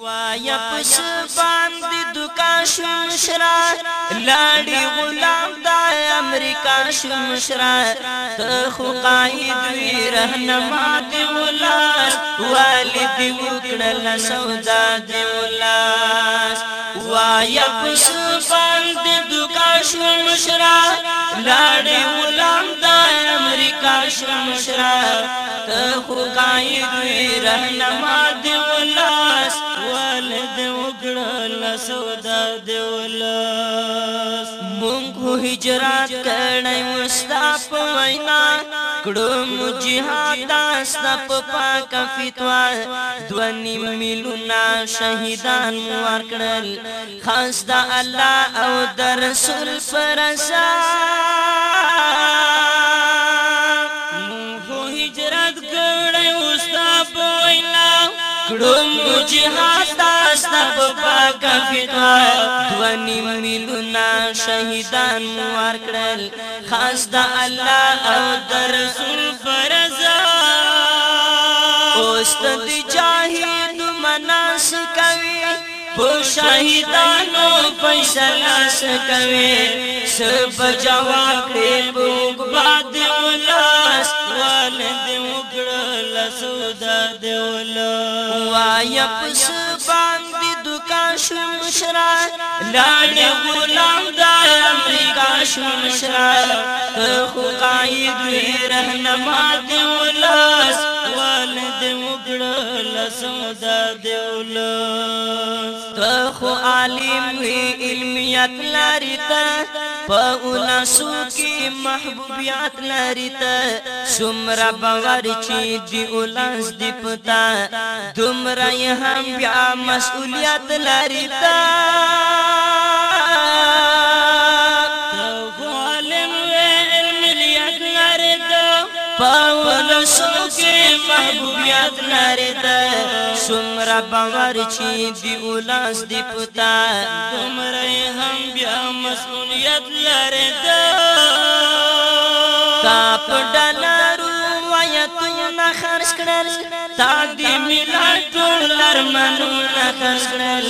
وایا پس باندې دکان شوم شرا لاړی غلام د امریکا شوم شرا ته خو قائد وی رهنما دی ولاس والد وکړل سودا دی ولاس وایا پس باندې دکان شوم شرا لاړی غلام د امریکا شوم شرا ته خو قائد وی رهنما کړل سودا دیولس مونږ خو هجرت کړای مستاپ وینا کړو مجهاد استپ پاک فتوا دونی ملونا شهیدان مور کړل خاص د الله او د رسول فرسا مونږ هجرت کړای مستاپ وینا کړو مجهاد پاک فدا ونی ملونا شهیدان موار کړل خاص د الله او د رسول فرزا اوست دی جاهد مناس کوي په شهیدانو فیصله کوي سب جواب دې بوګ باد ولاس ولند وګړل سودا دیول وایا پس شوم مشرا لاړ غلام د امریکا شوم مشرا ته خو قائد وی رهنما دی ولاس والد وګړه لسم د دی ولاس ته خو عالم وی علمي لري ته په اولاسو کې محبوبيات لري ته سمرا باور چې دی اولاس دی پتا دومره هم بیا مسؤلیت لري ته پاول سوکه محبوبیت ناری ده سمرا باور چی دی اولاس دی پتا دمره هم بیا مسئولیت لاری ده کاپ ڈالارو وایتون خرش کرل تاک دی ملا ټول ارمانو خرش کرل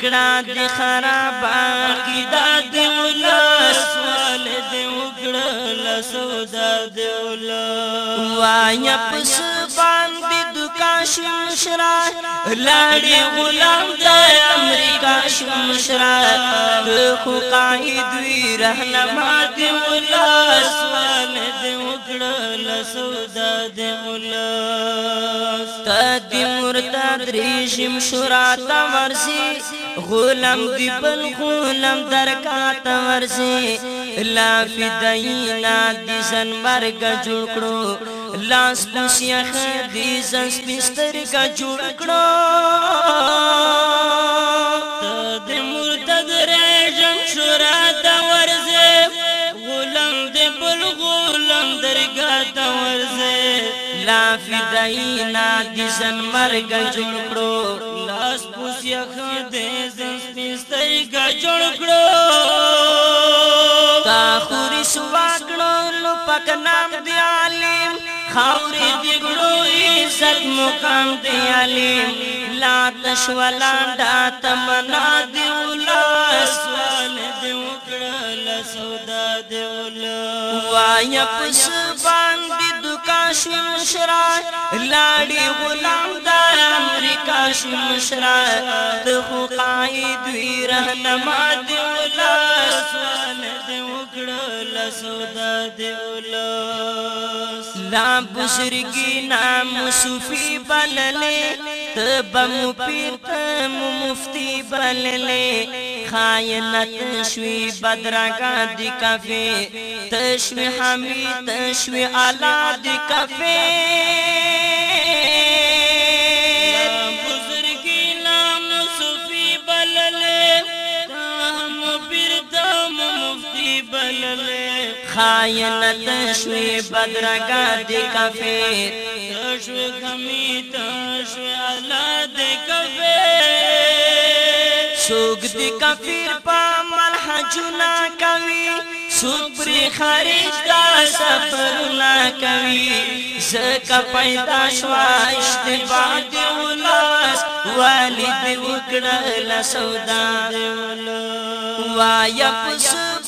کړه دی خراب عقیدت دی اولاس سودا دیول وایا پس باندې دکان شمشرا لاړې غلام د امریکا شمشرا خو قائد وی رهنما دیول اسوان دی وکړل سودا دیول تدی مرتد رژیم شورا تمرسی غلام دی بل غلام درکا تمرسی لا فدینا دی زن مرګ جوړ کړو لاس پوسیا خ دی زن سپستر کا جوړ کړو د مرتد رجم شورا د ورزه غلام د بل غلام درګه د ورزه لا فدینا دی زن مرګ جوړ کړو لاس پوسیا خ دی زن سپستر کا جوړ کړو خوري سوا کړو پاک نام دی عالم خاوري دی ګړو عزت مقام دی عالم لا تشولا دا تمنا دی ولاس وال دی وکړه لسودا دی ول وایا پس باندې شو مشرا لاړی غلام د امریکا شو مشرا ته خو قائد وی رهنما دی ولا سوال دی وګړو لسودا دی ولا لا بشرګی نام صوفی بللې تبم پیر تم مفتی بللې خائنت شوی بدرگا دی کفی تشوی حمید تشوی علا دی کفی بزرگی نام صوفی بللے تاہم بردام مفتی بللے خائنت شوی بدرگا دی کفی تشوی حمید تشوی علا دی کفی سوک دی کفیر پا ملحجونا کوي سوک بری خارج دا سفرنا کوي زکا پیدا شوا اشتبا دی اولاس والی دی وکڑا لسودا دی اولاس وایا پسر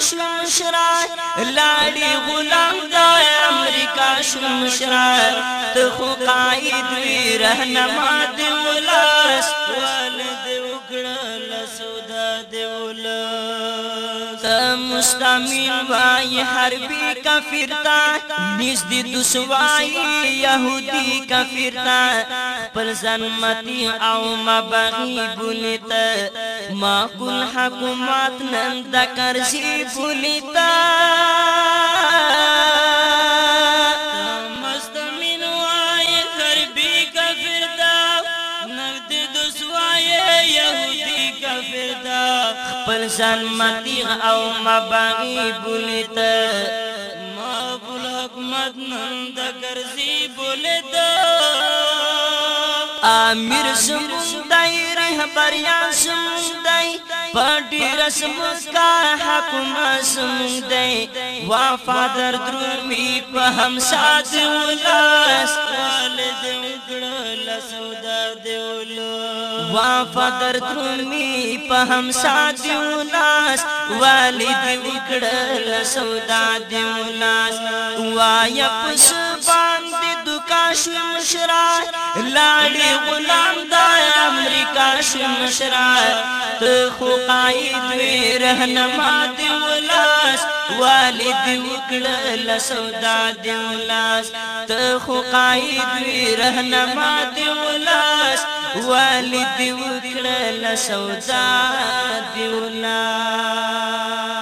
شوم شرا لاړی غلام د امریکا شوم شرا ته خو قائد وی رهنما دی ولست ول دی وګړل مسطمل وائی ہر کفرتا دشوائی یہودی کفرتا پر سنمتی او مبغی ما کل مکمات نند کر سی بنتا خپل ځان متی او مباغي بولیت ما بول حکمت نن د ګرځي بولیت امیر سم دایره بریا سم پټی رسم کا حق مسم دی وفادر درور می په هم سات ولاس والد وګړل سودا دیولو وفادر درور می په هم سات ولاس والد وګړل سودا دیولاس وایا پس باندې دکا شو مشرا لاړې غلام دا کا شمشرا خو قائد وی رهنما دی ولاس والد وکړل سودا دی ولاس ته خو قائد وی رهنما دی ولاس والد وکړل سودا دی ولاس